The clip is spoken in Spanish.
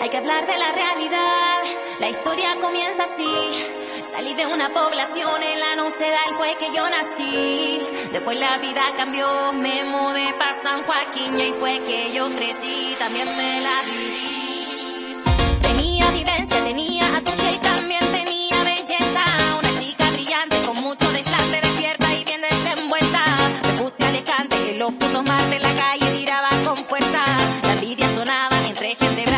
Hay que hablar de la realidad, la historia comienza así. Salí de una población, en la nocedal fue que yo nací. Después la vida cambió, me mudé para San Joaquín y fue que yo crecí, también me la viví. Tenía vivencia, tenía a putos más de la calle tiraba con fuerza. La envidia sonaba entre gente